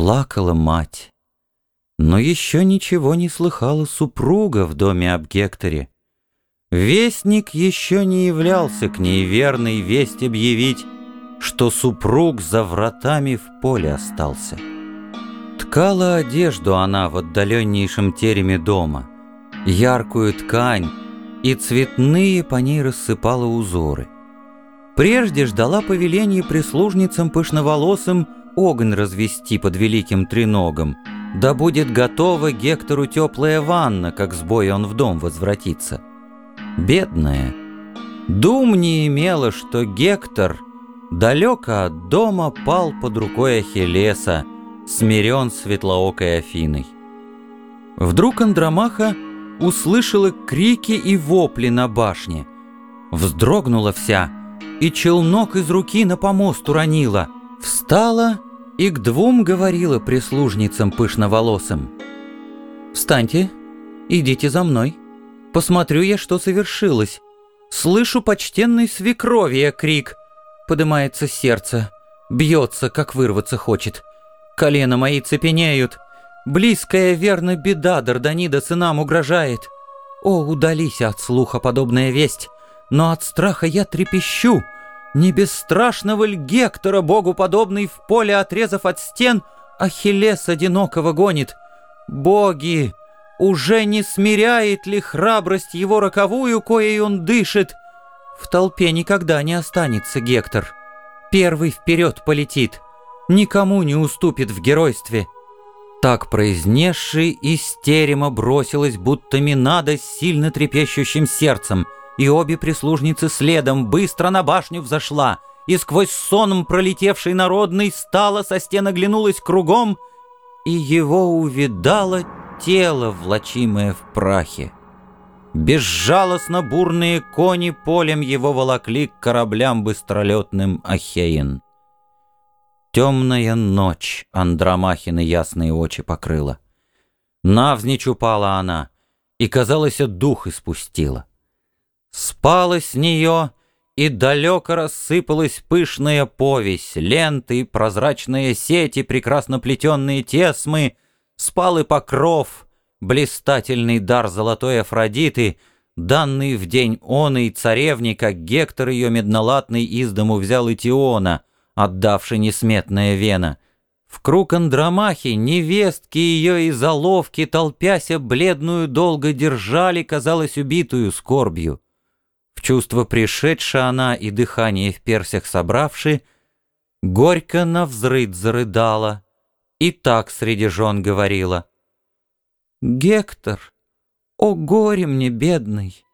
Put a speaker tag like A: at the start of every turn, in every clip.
A: Плакала мать. Но еще ничего не слыхала супруга в доме об Гекторе. Вестник еще не являлся к ней верной весть объявить, что супруг за вратами в поле остался. Ткала одежду она в отдаленнейшем тереме дома, яркую ткань, и цветные по ней рассыпала узоры. Прежде ждала повеление прислужницам пышноволосым огонь развести под великим треногом, да будет готова Гектору теплая ванна, как с боя он в дом возвратится. Бедная, дум не имела, что Гектор далеко от дома пал под рукой Ахиллеса, смирен светлоокой Афиной. Вдруг Андромаха услышала крики и вопли на башне. Вздрогнула вся, и челнок из руки на помост уронила. Встала и к двум говорила прислужницам пышноволосым. «Встаньте, идите за мной. Посмотрю я, что совершилось. Слышу почтенный свекровия крик. Подымается сердце, бьется, как вырваться хочет. Колено мои цепенеют». Близкая, верно, беда Дарданида сынам угрожает. О, удались от слуха подобная весть, но от страха я трепещу. Не без страшного ль Гектора, богу подобный, в поле отрезав от стен, Ахиллес одинокого гонит. Боги, уже не смиряет ли храбрость его роковую, коей он дышит? В толпе никогда не останется Гектор. Первый вперед полетит, никому не уступит в геройстве. Так произнесший из терема бросилась, будто Минада с сильно трепещущим сердцем, и обе прислужницы следом быстро на башню взошла, и сквозь соном пролетевший народный стала со стен оглянулась кругом, и его увидало тело, влачимое в прахе. Безжалостно бурные кони полем его волокли к кораблям быстролетным Ахеин. Темная ночь Андромахины ясные очи покрыла. Навзничь упала она, и, казалось, дух испустила. Спала с нее, и далеко рассыпалась пышная повесть, ленты, прозрачные сети, прекрасно плетенные тесмы, спал и покров, блистательный дар золотой Афродиты, данный в день он и царевне, как Гектор ее меднолатный из дому взял Итиона — отдавший несметная вена. В круг Андромахи невестки ее и заловки, толпяся, бледную долго держали, казалось, убитую скорбью. Чувство пришедшая она и дыхание в персях собравши, горько навзрыд зарыдала, и так среди жен говорила. «Гектор, о горе мне, бедный!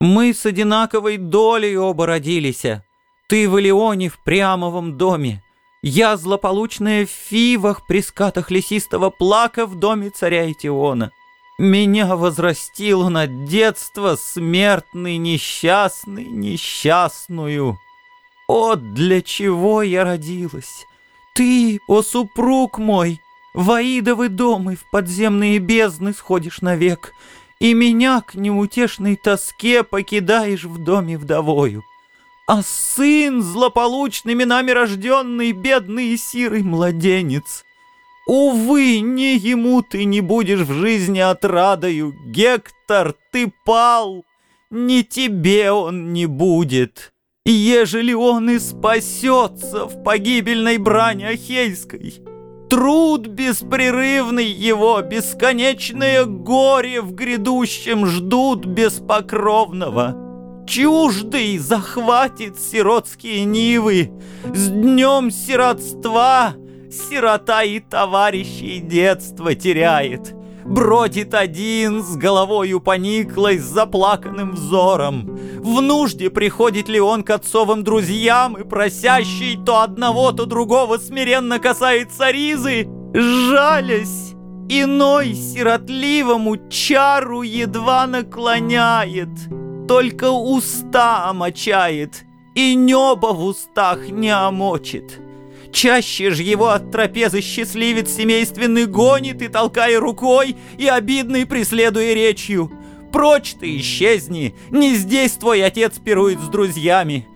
A: Мы с одинаковой долей оба родилися!» Ты в Илеоне в Приамовом доме, я злополучная в Фивах при скатах лесистого плака в доме царя Этиона. Меня возрастил он от детства смертный, несчастный, несчастную. О, для чего я родилась? Ты, о супруг мой, в Аидовы дома в подземные бездны сходишь навек, и меня к неутешной тоске покидаешь в доме вдовою. А сын злополучными нами рожденный, бедный и сирый младенец. Увы, не ему ты не будешь в жизни отрадою, Гектор, ты пал, не тебе он не будет. Ежели он и спасется в погибельной брани Ахейской, Труд беспрерывный его, бесконечное горе в грядущем ждут беспокровного. Чуждый захватит сиротские нивы, С днем сиротства сирота и товарищей детства теряет. Бродит один с головою пониклой, с заплаканным взором. В нужде приходит ли он к отцовым друзьям и просящий то одного, то другого смиренно касается ризы, жалясь, иной сиротливому чару едва наклоняет — только уста омочает, и небо в устах не омочит. Чаще ж его от трапезы счастливец семейственный гонит и толкая рукой, и обидный преследуя речью. Прочь ты исчезни, не здесь твой отец пирует с друзьями.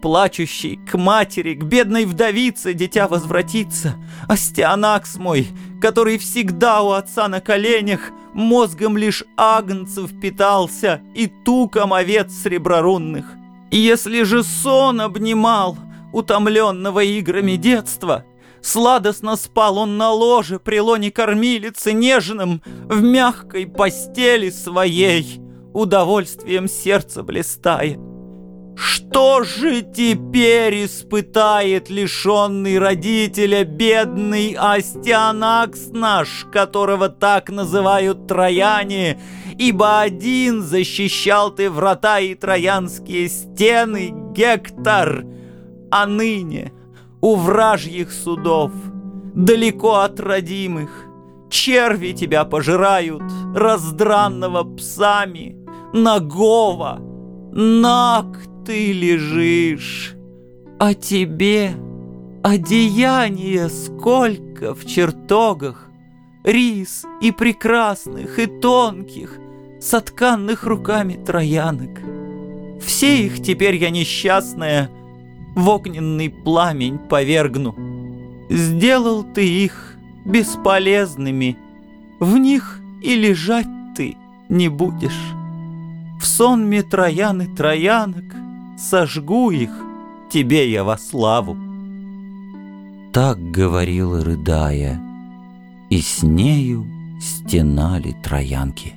B: плачущий, к матери, к бедной вдовице дитя возвратится. Астианакс мой, который всегда у отца на коленях, мозгом лишь агнцев питался и туком овец среброрунных. Если же сон обнимал, утомленного играми детства, Сладостно спал он на ложе при лоне кормилицы нежным В мягкой постели своей, удовольствием сердца блистая. Что же теперь испытает лишенный родителя бедный Астианакс наш, которого так называют трояне, ибо один защищал ты врата и троянские стены, Гектор, а ныне у вражьих судов, далеко от родимых, черви тебя пожирают, раздранного псами, нагого, наг ты лежишь, а тебе одеяния сколько в чертогах, рис и прекрасных, и тонких, сотканных руками троянок. Все их теперь я несчастная в огненный пламень повергну. Сделал ты их бесполезными, в них и лежать ты не будешь. В сонме троян и троянок сожгу их, тебе я во славу.
A: Так говорила, рыдая, и с нею стенали троянки.